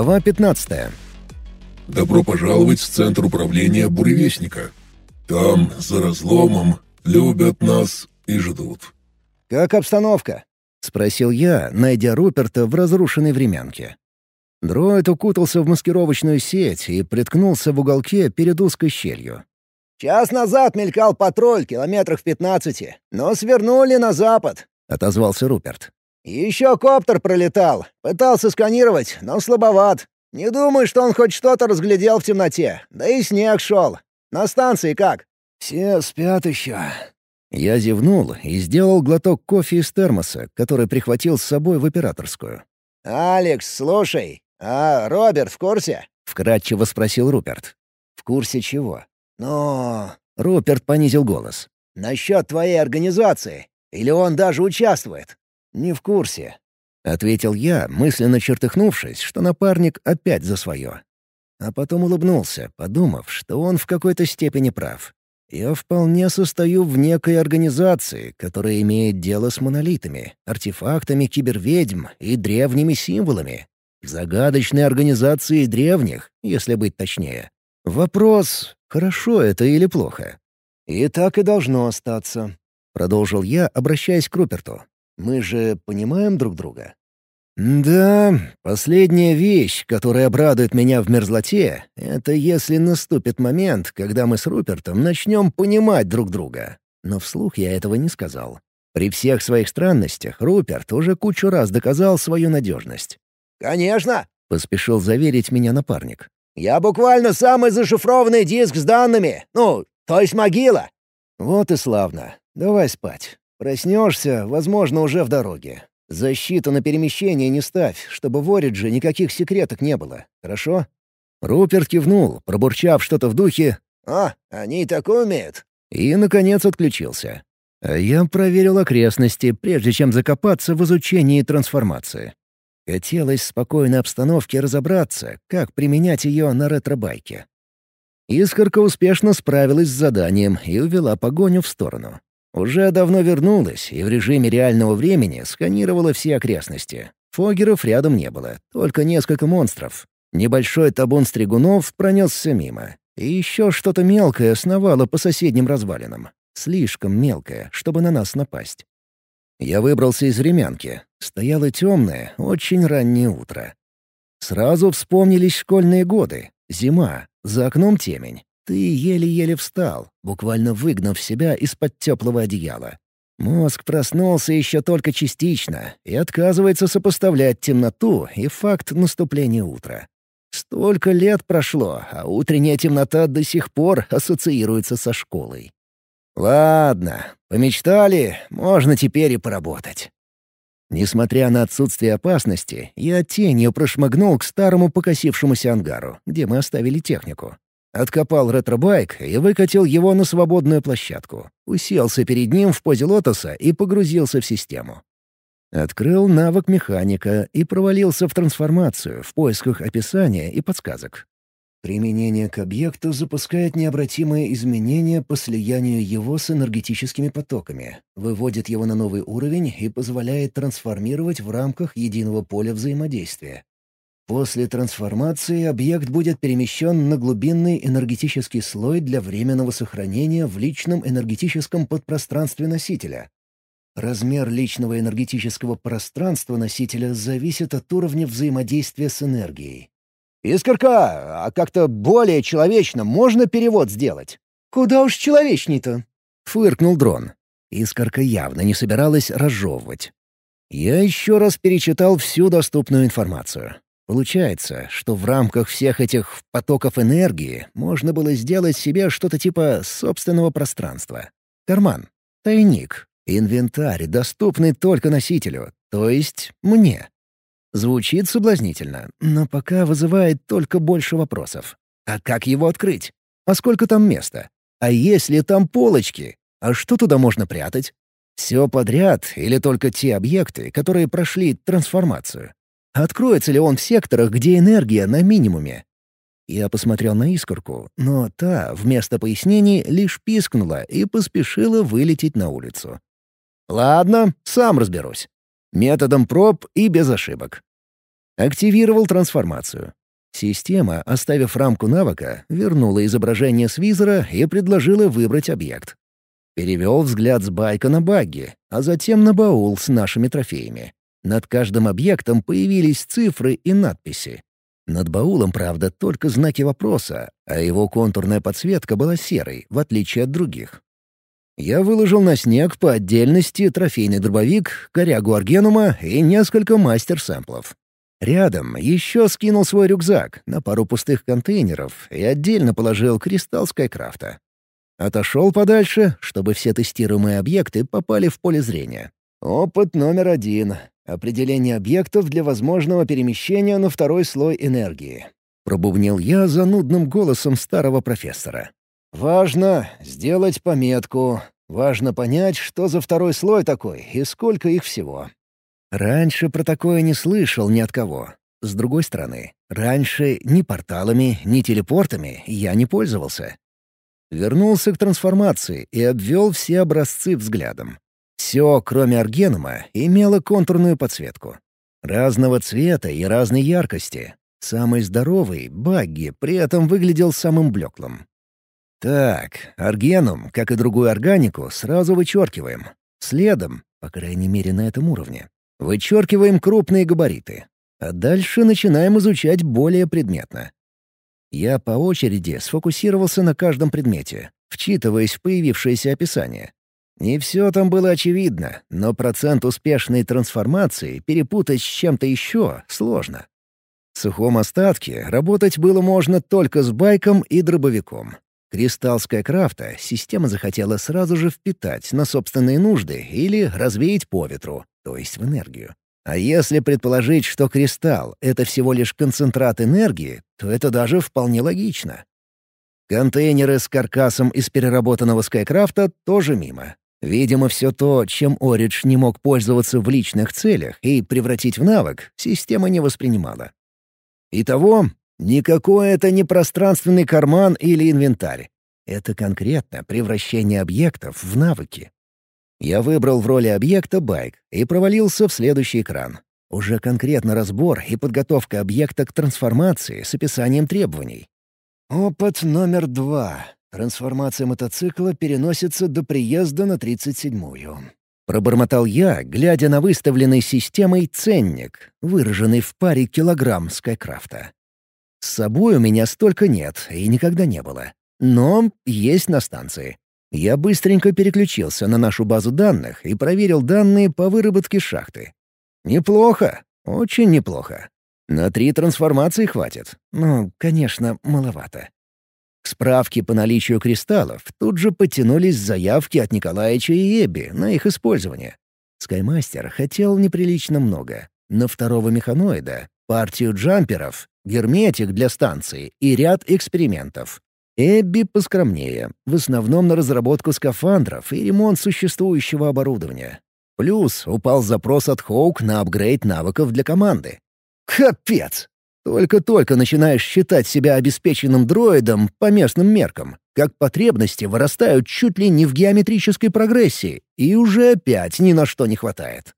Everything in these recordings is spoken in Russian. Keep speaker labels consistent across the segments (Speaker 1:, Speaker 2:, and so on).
Speaker 1: Глава 15.
Speaker 2: «Добро пожаловать в центр управления Буревестника. Там, за разломом, любят нас и ждут».
Speaker 1: «Как обстановка?» — спросил я, найдя Руперта в разрушенной времянке. Дроид укутался в маскировочную сеть и приткнулся в уголке перед узкой щелью.
Speaker 3: «Час назад мелькал патруль километрах в пятнадцати, но свернули на запад», —
Speaker 1: отозвался Руперт.
Speaker 3: «Еще коптер пролетал. Пытался сканировать, но слабоват. Не думаю, что он хоть что-то разглядел в темноте. Да и снег шел. На станции как?»
Speaker 1: «Все спят еще». Я зевнул и сделал глоток кофе из термоса, который прихватил с собой в операторскую.
Speaker 3: «Алекс, слушай, а Роберт в курсе?»
Speaker 1: — вкратчиво спросил Руперт. «В курсе чего?»
Speaker 3: «Ну...»
Speaker 1: — Руперт понизил голос.
Speaker 3: «Насчет твоей организации. Или он даже участвует?»
Speaker 1: «Не в курсе», — ответил я, мысленно чертыхнувшись, что напарник опять за свое. А потом улыбнулся, подумав, что он в какой-то степени прав. Я вполне состою в некой организации, которая имеет дело с монолитами, артефактами киберведьм и древними символами. Загадочной организации древних, если быть точнее. Вопрос, хорошо это или плохо? «И так и должно остаться», — продолжил я, обращаясь к Руперту. «Мы же понимаем друг друга?» «Да, последняя вещь, которая обрадует меня в мерзлоте, это если наступит момент, когда мы с Рупертом начнем понимать друг друга. Но вслух я этого не сказал. При всех своих странностях Руперт уже кучу раз доказал свою надежность.
Speaker 3: «Конечно!»
Speaker 1: — поспешил заверить меня напарник.
Speaker 3: «Я буквально самый зашифрованный диск с данными. Ну, то есть могила».
Speaker 1: «Вот и славно. Давай спать. Проснешься, возможно, уже в дороге. Защиту на перемещение не ставь, чтобы в Оридже никаких секреток не было. Хорошо?» Руперт кивнул, пробурчав что-то в духе
Speaker 3: «А, они так умеют?»
Speaker 1: И, наконец, отключился. А я проверил окрестности, прежде чем закопаться в изучении трансформации. Хотелось в спокойной обстановке разобраться, как применять ее на ретро-байке. Искорка успешно справилась с заданием и увела погоню в сторону. Уже давно вернулась и в режиме реального времени сканировала все окрестности. Фогеров рядом не было, только несколько монстров. Небольшой табун стригунов пронесся мимо. И еще что-то мелкое сновало по соседним развалинам. Слишком мелкое, чтобы на нас напасть. Я выбрался из времянки. Стояло темное, очень раннее утро. Сразу вспомнились школьные годы. Зима, за окном темень. Ты еле-еле встал, буквально выгнав себя из-под теплого одеяла. Мозг проснулся еще только частично и отказывается сопоставлять темноту и факт наступления утра. Столько лет прошло, а утренняя темнота до сих пор ассоциируется со школой. Ладно, помечтали, можно теперь и поработать. Несмотря на отсутствие опасности, я тенью прошмыгнул к старому покосившемуся ангару, где мы оставили технику. Откопал ретробайк и выкатил его на свободную площадку. Уселся перед ним в позе лотоса и погрузился в систему. Открыл навык механика и провалился в трансформацию в поисках описания и подсказок. Применение к объекту запускает необратимые изменения по слиянию его с энергетическими потоками, выводит его на новый уровень и позволяет трансформировать в рамках единого поля взаимодействия. После трансформации объект будет перемещен на глубинный энергетический слой для временного сохранения в личном энергетическом подпространстве носителя. Размер личного энергетического пространства носителя зависит от уровня взаимодействия с энергией.
Speaker 3: «Искорка, а как-то более человечно можно перевод сделать?»
Speaker 1: «Куда уж человечней-то?» — фыркнул дрон. Искорка явно не собиралась разжевывать. Я еще раз перечитал всю доступную информацию. Получается, что в рамках всех этих потоков энергии можно было сделать себе что-то типа собственного пространства. Карман, тайник, инвентарь, доступный только носителю, то есть мне. Звучит соблазнительно, но пока вызывает только больше вопросов. А как его открыть? А сколько там места? А есть ли там полочки? А что туда можно прятать? Все подряд или только те объекты, которые прошли трансформацию? Откроется ли он в секторах, где энергия на минимуме? Я посмотрел на искорку, но та, вместо пояснений, лишь пискнула и поспешила вылететь на улицу. Ладно, сам разберусь. Методом проб и без ошибок. Активировал трансформацию. Система, оставив рамку навыка, вернула изображение с визора и предложила выбрать объект. Перевел взгляд с байка на багги, а затем на баул с нашими трофеями. Над каждым объектом появились цифры и надписи. Над баулом, правда, только знаки вопроса, а его контурная подсветка была серой, в отличие от других. Я выложил на снег по отдельности трофейный дробовик, корягу аргенума и несколько мастер-сэмплов. Рядом еще скинул свой рюкзак на пару пустых контейнеров и отдельно положил кристалл Скайкрафта. Отошел подальше, чтобы все тестируемые объекты попали в поле зрения. Опыт номер один. Определение объектов для возможного перемещения на второй слой энергии. Пробубнил я занудным голосом старого профессора. «Важно сделать пометку. Важно понять, что за второй слой такой и сколько их всего. Раньше про такое не слышал ни от кого. С другой стороны, раньше ни порталами, ни телепортами я не пользовался. Вернулся к трансформации и обвел все образцы взглядом. Все, кроме аргенума, имело контурную подсветку. Разного цвета и разной яркости. Самый здоровый, багги, при этом выглядел самым блеклым. Так, аргенум, как и другую органику, сразу вычеркиваем. Следом, по крайней мере на этом уровне, Вычеркиваем крупные габариты. А дальше начинаем изучать более предметно. Я по очереди сфокусировался на каждом предмете, вчитываясь в появившееся описание. Не все там было очевидно, но процент успешной трансформации перепутать с чем-то еще сложно. В сухом остатке работать было можно только с байком и дробовиком. Кристалл Скайкрафта система захотела сразу же впитать на собственные нужды или развеять по ветру, то есть в энергию. А если предположить, что кристалл — это всего лишь концентрат энергии, то это даже вполне логично. Контейнеры с каркасом из переработанного Скайкрафта тоже мимо. Видимо, все то, чем Оридж не мог пользоваться в личных целях и превратить в навык, система не воспринимала. Итого, никакой это не пространственный карман или инвентарь. Это конкретно превращение объектов в навыки. Я выбрал в роли объекта байк и провалился в следующий экран. Уже конкретно разбор и подготовка объекта к трансформации с описанием требований. Опыт номер два. Трансформация мотоцикла переносится до приезда на 37-ю. Пробормотал я, глядя на выставленный системой ценник, выраженный в паре килограмм Скайкрафта. С собой у меня столько нет и никогда не было. Но есть на станции. Я быстренько переключился на нашу базу данных и проверил данные по выработке шахты. Неплохо, очень неплохо. На три трансформации хватит. Ну, конечно, маловато. К справке по наличию кристаллов тут же подтянулись заявки от Николаевича и Эбби на их использование. Скаймастер хотел неприлично много. На второго механоида, партию джамперов, герметик для станции и ряд экспериментов. Эбби поскромнее, в основном на разработку скафандров и ремонт существующего оборудования. Плюс упал запрос от Хоук на апгрейд навыков для команды. Капец! Только-только начинаешь считать себя обеспеченным дроидом по местным меркам, как потребности вырастают чуть ли не в геометрической прогрессии, и уже опять ни на что не хватает.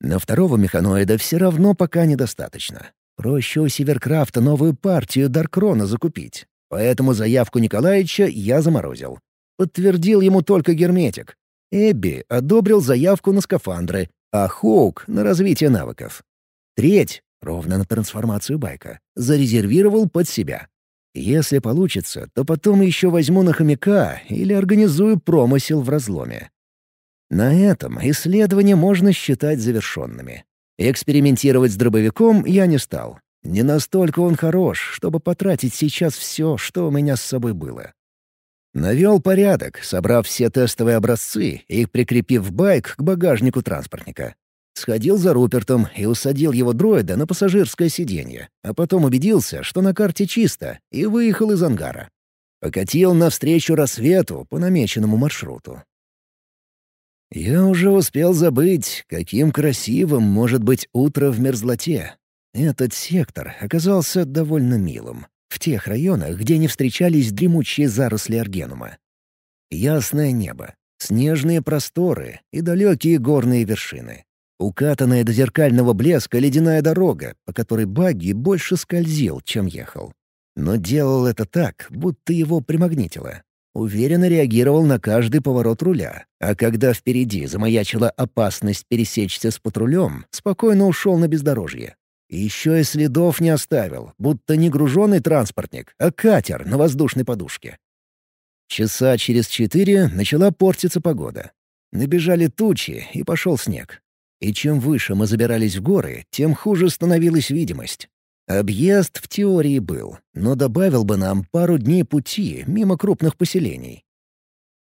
Speaker 1: На второго механоида все равно пока недостаточно. Проще у Северкрафта новую партию Даркрона закупить. Поэтому заявку Николаевича я заморозил. Подтвердил ему только герметик. Эбби одобрил заявку на скафандры, а Хоук — на развитие навыков. Треть, ровно на трансформацию байка, зарезервировал под себя. Если получится, то потом еще возьму на хомяка или организую промысел в разломе. На этом исследования можно считать завершенными. Экспериментировать с дробовиком я не стал. Не настолько он хорош, чтобы потратить сейчас все, что у меня с собой было. Навел порядок, собрав все тестовые образцы и прикрепив байк к багажнику транспортника. Сходил за Рупертом и усадил его дроида на пассажирское сиденье, а потом убедился, что на карте чисто, и выехал из ангара. Покатил навстречу рассвету по намеченному маршруту. Я уже успел забыть, каким красивым может быть утро в мерзлоте, этот сектор оказался довольно милым, в тех районах, где не встречались дремучие заросли аргенума. Ясное небо, снежные просторы и далекие горные вершины. Укатанная до зеркального блеска ледяная дорога, по которой Багги больше скользил, чем ехал. Но делал это так, будто его примагнитило. Уверенно реагировал на каждый поворот руля, а когда впереди замаячила опасность пересечься с патрулем, спокойно ушел на бездорожье. еще и следов не оставил, будто не груженный транспортник, а катер на воздушной подушке. Часа через четыре начала портиться погода. Набежали тучи, и пошел снег. И чем выше мы забирались в горы, тем хуже становилась видимость. Объезд в теории был, но добавил бы нам пару дней пути мимо крупных поселений.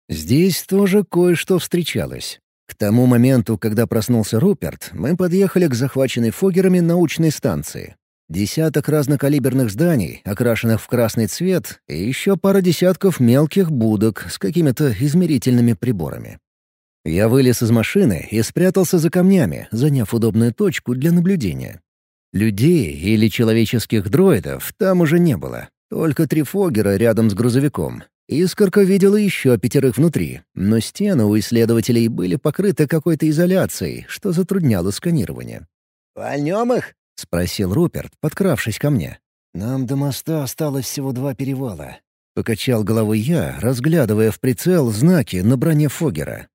Speaker 1: Здесь тоже кое-что встречалось. К тому моменту, когда проснулся Руперт, мы подъехали к захваченной фогерами научной станции. Десяток разнокалиберных зданий, окрашенных в красный цвет, и еще пара десятков мелких будок с какими-то измерительными приборами. Я вылез из машины и спрятался за камнями, заняв удобную точку для наблюдения. Людей или человеческих дроидов там уже не было. Только три фогера рядом с грузовиком. Искорка видела еще пятерых внутри, но стены у исследователей были покрыты какой-то изоляцией, что затрудняло сканирование.
Speaker 3: «Вольнем их?»
Speaker 1: — спросил Руперт, подкравшись ко мне. «Нам до моста осталось всего два перевала». Покачал головой я, разглядывая в прицел знаки на броне Фогера.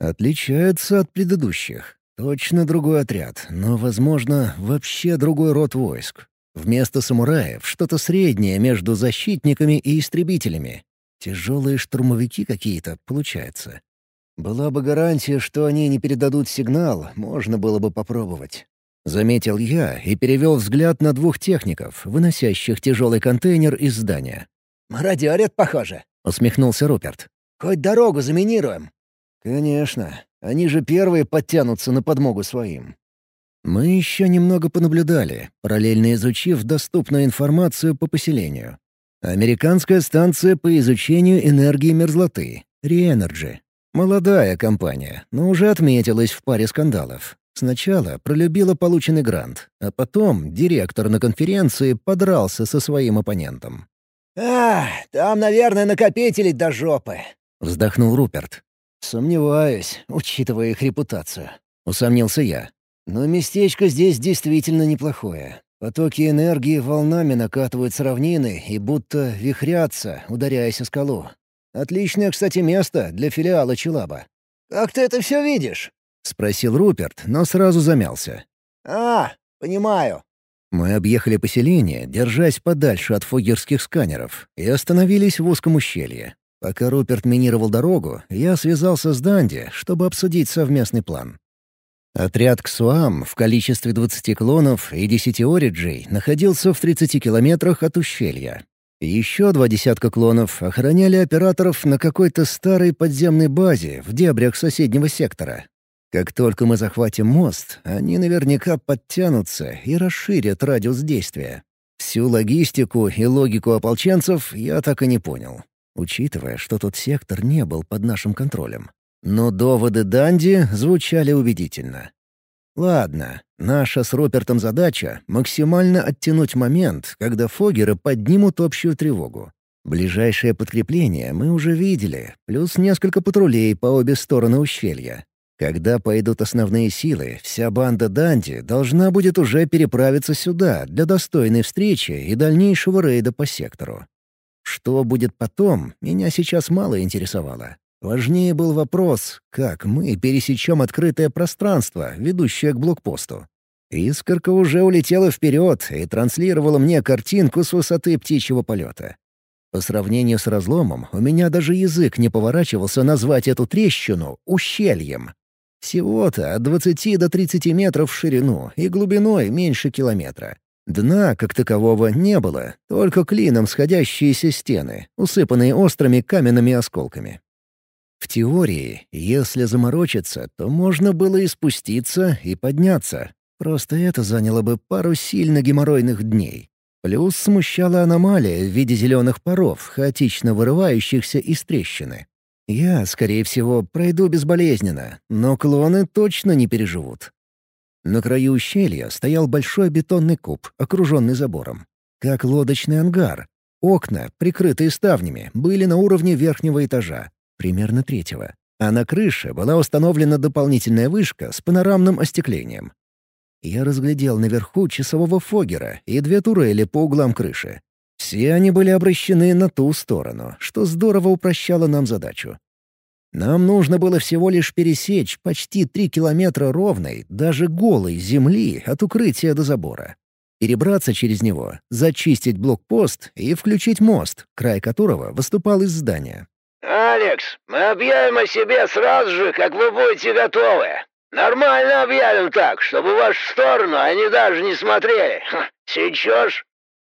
Speaker 1: Отличается от предыдущих. Точно другой отряд, но, возможно, вообще другой род войск. Вместо самураев что-то среднее между защитниками и истребителями. Тяжелые штурмовики какие-то, получается. Была бы гарантия, что они не передадут сигнал, можно было бы попробовать. Заметил я и перевел взгляд на двух техников, выносящих тяжелый контейнер из здания.
Speaker 3: «Мародерят, похоже», —
Speaker 1: усмехнулся Руперт.
Speaker 3: «Хоть дорогу заминируем».
Speaker 1: «Конечно. Они же первые подтянутся на подмогу своим». Мы еще немного понаблюдали, параллельно изучив доступную информацию по поселению. Американская станция по изучению энергии мерзлоты, Re-Energy. Молодая компания, но уже отметилась в паре скандалов. Сначала пролюбила полученный грант, а потом директор на конференции подрался со своим оппонентом.
Speaker 3: «А, там, наверное, накопители до жопы», —
Speaker 1: вздохнул Руперт. «Сомневаюсь, учитывая их репутацию», — усомнился я. «Но местечко здесь действительно неплохое. Потоки энергии волнами накатывают с равнины и будто вихрятся, ударяясь о скалу. Отличное, кстати, место для филиала Челаба».
Speaker 3: «Как ты это все видишь?»
Speaker 1: — спросил Руперт, но сразу замялся.
Speaker 3: «А, понимаю».
Speaker 1: Мы объехали поселение, держась подальше от фогерских сканеров, и остановились в узком ущелье. Пока Руперт минировал дорогу, я связался с Данди, чтобы обсудить совместный план. Отряд Ксуам в количестве 20 клонов и 10 ориджей находился в 30 километрах от ущелья. Еще два десятка клонов охраняли операторов на какой-то старой подземной базе в дебрях соседнего сектора. Как только мы захватим мост, они наверняка подтянутся и расширят радиус действия. Всю логистику и логику ополченцев я так и не понял учитывая, что тот сектор не был под нашим контролем. Но доводы Данди звучали убедительно. Ладно, наша с Ропертом задача — максимально оттянуть момент, когда фогеры поднимут общую тревогу. Ближайшее подкрепление мы уже видели, плюс несколько патрулей по обе стороны ущелья. Когда пойдут основные силы, вся банда Данди должна будет уже переправиться сюда для достойной встречи и дальнейшего рейда по сектору. Что будет потом, меня сейчас мало интересовало. Важнее был вопрос, как мы пересечем открытое пространство, ведущее к блокпосту. Искорка уже улетела вперед и транслировала мне картинку с высоты птичьего полета. По сравнению с разломом, у меня даже язык не поворачивался назвать эту трещину ущельем. Всего-то от 20 до 30 метров в ширину и глубиной меньше километра. Дна, как такового, не было, только клином сходящиеся стены, усыпанные острыми каменными осколками. В теории, если заморочиться, то можно было и спуститься, и подняться. Просто это заняло бы пару сильно геморройных дней. Плюс смущала аномалия в виде зеленых паров, хаотично вырывающихся из трещины. Я, скорее всего, пройду безболезненно, но клоны точно не переживут. На краю ущелья стоял большой бетонный куб, окруженный забором. Как лодочный ангар. Окна, прикрытые ставнями, были на уровне верхнего этажа, примерно третьего. а на крыше была установлена дополнительная вышка с панорамным остеклением. Я разглядел наверху часового фогера и две турели по углам крыши. Все они были обращены на ту сторону, что здорово упрощало нам задачу. Нам нужно было всего лишь пересечь почти три километра ровной, даже голой земли от укрытия до забора. Перебраться через него, зачистить блокпост и включить мост, край которого выступал из здания.
Speaker 4: «Алекс, мы объявим о себе сразу же, как вы будете готовы. Нормально объявим так, чтобы в вашу сторону они даже не смотрели. Сечешь?»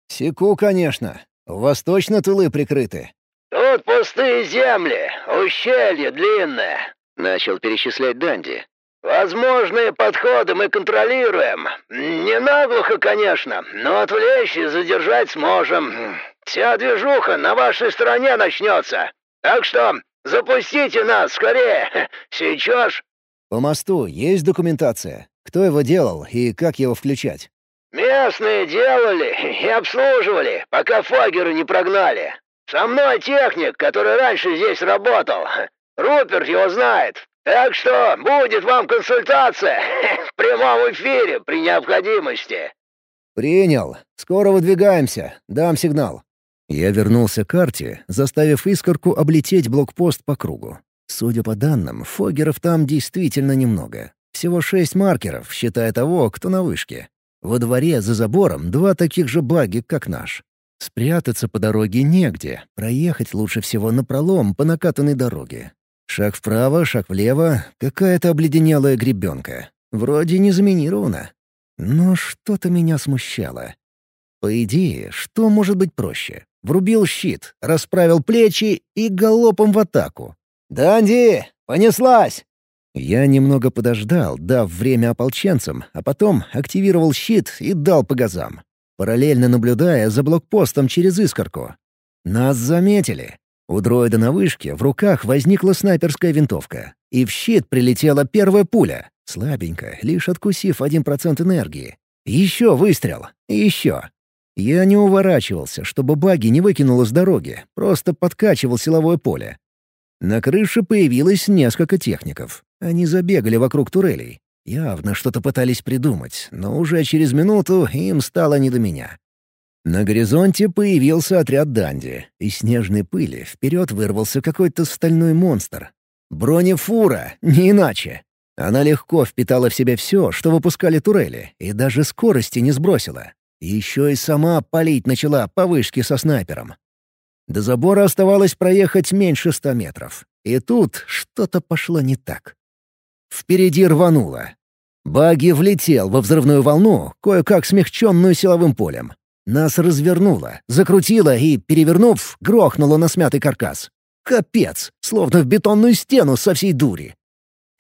Speaker 3: «Секу, конечно. У вас точно тылы прикрыты?»
Speaker 4: «Тут пустые земли, ущелье длинное», — начал перечислять Данди. «Возможные подходы мы контролируем. Не наглухо, конечно, но отвлечь и задержать сможем. Вся движуха на вашей стороне начнется. Так что запустите нас скорее. Сейчас».
Speaker 3: «По мосту есть документация? Кто его делал и как его включать?»
Speaker 4: «Местные делали и обслуживали, пока фагеры не прогнали. Со мной техник, который раньше здесь работал. Руперт его знает. Так что будет вам консультация в прямом эфире при необходимости».
Speaker 3: «Принял. Скоро выдвигаемся. Дам сигнал».
Speaker 1: Я вернулся к карте, заставив искорку облететь блокпост по кругу. Судя по данным, фогеров там действительно немного. Всего шесть маркеров, считая того, кто на вышке. Во дворе за забором два таких же баги, как наш. Спрятаться по дороге негде, проехать лучше всего напролом по накатанной дороге. Шаг вправо, шаг влево, какая-то обледенелая гребенка. Вроде не заминирована. Но что-то меня смущало. По идее, что может быть проще? Врубил щит, расправил плечи и галопом в атаку.
Speaker 3: «Данди, понеслась!»
Speaker 1: Я немного подождал, дав время ополченцам, а потом активировал щит и дал по газам, параллельно наблюдая за блокпостом через искорку. Нас заметили. У дроида на вышке в руках возникла снайперская винтовка, и в щит прилетела первая пуля, слабенько, лишь откусив один процент энергии. Еще выстрел. Еще. Я не уворачивался, чтобы баги не выкинуло с дороги, просто подкачивал силовое поле. На крыше появилось несколько техников. Они забегали вокруг турелей. Явно что-то пытались придумать, но уже через минуту им стало не до меня. На горизонте появился отряд Данди, и снежной пыли вперед вырвался какой-то стальной монстр. Бронефура, не иначе. Она легко впитала в себя все, что выпускали турели, и даже скорости не сбросила. Еще и сама палить начала по вышке со снайпером. До забора оставалось проехать меньше ста метров. И тут что-то пошло не так. Впереди рвануло. Баги влетел во взрывную волну, кое-как смягченную силовым полем. Нас развернуло, закрутило и, перевернув, грохнуло на смятый каркас. Капец, словно в бетонную стену со всей дури.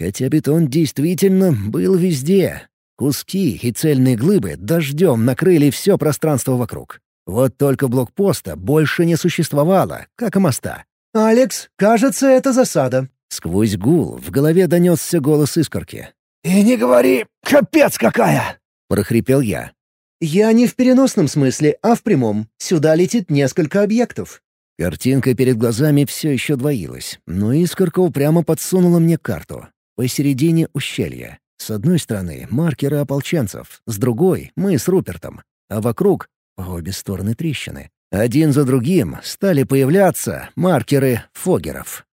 Speaker 1: Хотя бетон действительно был везде. Куски и цельные глыбы дождем накрыли все пространство вокруг. Вот только блокпоста больше не существовало, как и моста.
Speaker 3: «Алекс, кажется, это засада»,
Speaker 1: Сквозь гул в голове донесся голос искорки.
Speaker 4: «И не говори, капец какая!»
Speaker 1: — прохрипел я.
Speaker 3: «Я не в переносном смысле, а в прямом. Сюда летит несколько объектов».
Speaker 1: Картинка перед глазами все еще двоилась, но искорка упрямо подсунула мне карту. Посередине ущелья. С одной стороны — маркеры ополченцев, с другой — мы с Рупертом, а вокруг — по обе стороны трещины. Один за другим стали появляться маркеры фогеров.